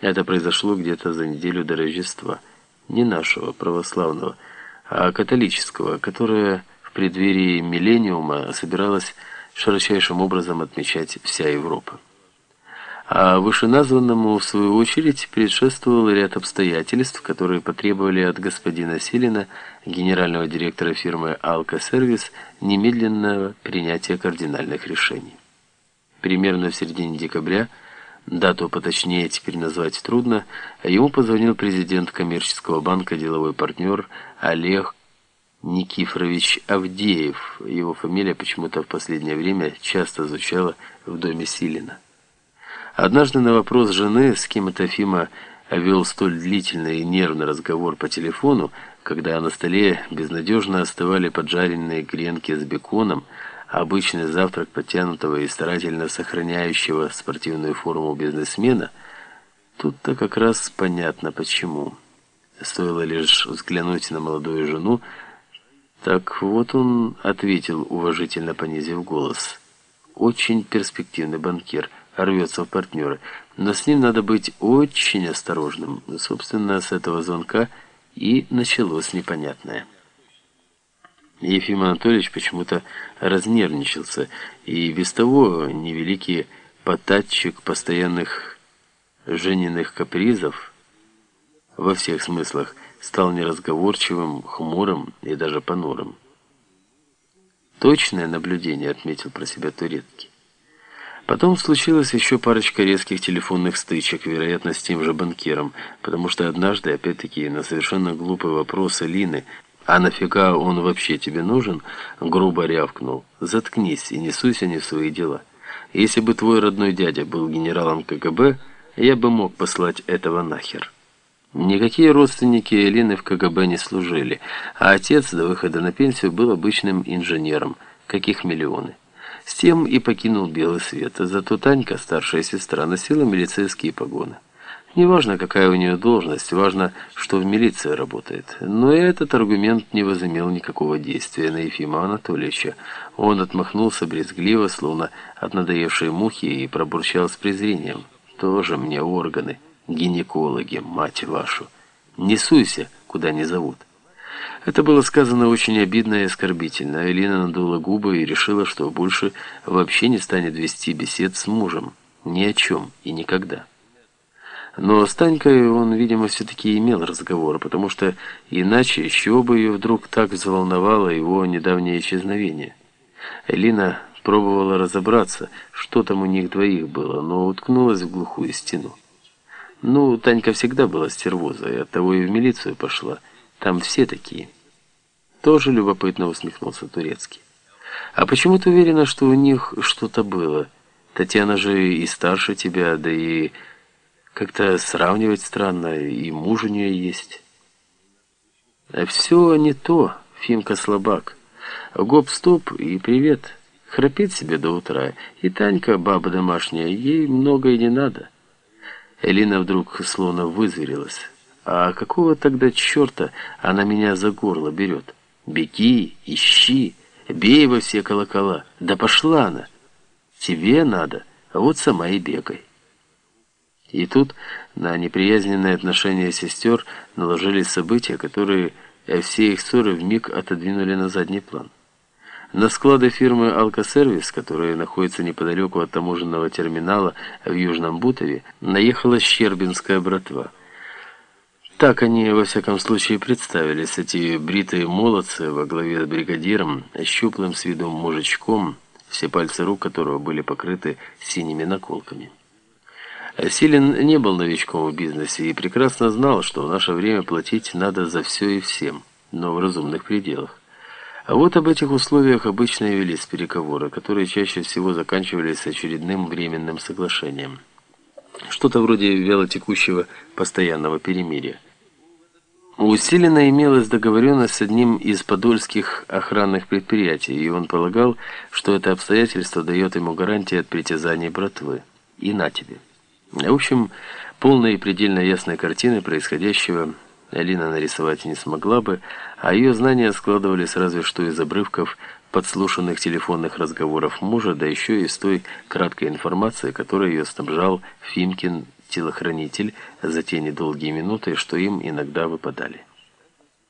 Это произошло где-то за неделю до Рождества. Не нашего, православного, а католического, которое в преддверии миллениума собиралась широчайшим образом отмечать вся Европа. А вышеназванному, в свою очередь, предшествовал ряд обстоятельств, которые потребовали от господина Силина, генерального директора фирмы «Алка-сервис», немедленного принятия кардинальных решений. Примерно в середине декабря, дату поточнее теперь назвать трудно, ему позвонил президент коммерческого банка деловой партнер Олег Никифорович Авдеев. Его фамилия почему-то в последнее время часто звучала в доме Силина. Однажды на вопрос жены, с кем это Фима вел столь длительный и нервный разговор по телефону, когда на столе безнадежно остывали поджаренные гренки с беконом, обычный завтрак подтянутого и старательно сохраняющего спортивную форму бизнесмена, тут-то как раз понятно почему. Стоило лишь взглянуть на молодую жену, так вот он ответил, уважительно понизив голос. «Очень перспективный банкир» рвется в партнеры. Но с ним надо быть очень осторожным. Собственно, с этого звонка и началось непонятное. Ефим Анатольевич почему-то разнервничался, и без того невеликий потатчик постоянных жененных капризов во всех смыслах стал неразговорчивым, хмурым и даже понурым. Точное наблюдение, отметил про себя Турецкий. Потом случилась еще парочка резких телефонных стычек, вероятно, с тем же банкиром, потому что однажды, опять-таки, на совершенно глупый вопрос Лины, «А нафига он вообще тебе нужен?» грубо рявкнул. «Заткнись и не суйся не в свои дела. Если бы твой родной дядя был генералом КГБ, я бы мог послать этого нахер». Никакие родственники Элины в КГБ не служили, а отец до выхода на пенсию был обычным инженером, каких миллионы. С тем и покинул белый свет. Зато Танька, старшая сестра, носила милицейские погоны. Неважно, какая у нее должность, важно, что в милиции работает. Но и этот аргумент не возымел никакого действия на Ефима Анатольевича. Он отмахнулся брезгливо, словно от надоевшей мухи, и пробурчал с презрением. «Тоже мне органы, гинекологи, мать вашу! Не суйся, куда не зовут!» Это было сказано очень обидно и оскорбительно. Элина надула губы и решила, что больше вообще не станет вести бесед с мужем. Ни о чем и никогда. Но с Танькой он, видимо, все-таки имел разговор, потому что иначе еще бы ее вдруг так взволновало его недавнее исчезновение. Элина пробовала разобраться, что там у них двоих было, но уткнулась в глухую стену. Ну, Танька всегда была стервозой, оттого и в милицию пошла. Там все такие. Тоже любопытно усмехнулся Турецкий. А почему ты уверена, что у них что-то было? Татьяна же и старше тебя, да и как-то сравнивать странно, и муж у нее есть. А все не то, Фимка слабак. Гоп-стоп и привет. Храпит себе до утра. И Танька, баба домашняя, ей много и не надо. Элина вдруг словно вызверилась. А какого тогда черта она меня за горло берет? Беги, ищи, бей во все колокола. Да пошла она. Тебе надо, а вот сама и бегай. И тут на неприязненные отношения сестер наложились события, которые все их ссоры вмиг отодвинули на задний план. На склады фирмы «Алкосервис», которая находится неподалеку от таможенного терминала в Южном Бутове, наехала Щербинская братва – так они, во всяком случае, представились, эти бритые молодцы во главе с бригадиром, щуплым с виду мужичком, все пальцы рук которого были покрыты синими наколками. Силин не был новичком в бизнесе и прекрасно знал, что в наше время платить надо за все и всем, но в разумных пределах. А вот об этих условиях обычно и велись переговоры, которые чаще всего заканчивались очередным временным соглашением. Что-то вроде вялотекущего постоянного перемирия. Усиленно имелась договоренность с одним из подольских охранных предприятий, и он полагал, что это обстоятельство дает ему гарантии от притязаний братвы. И на тебе. В общем, полной и предельно ясной картины происходящего Алина нарисовать не смогла бы, а ее знания складывались разве что из обрывков подслушанных телефонных разговоров мужа, да еще и из той краткой информации, которой ее снабжал Фимкин телохранитель за те недолгие минуты, что им иногда выпадали.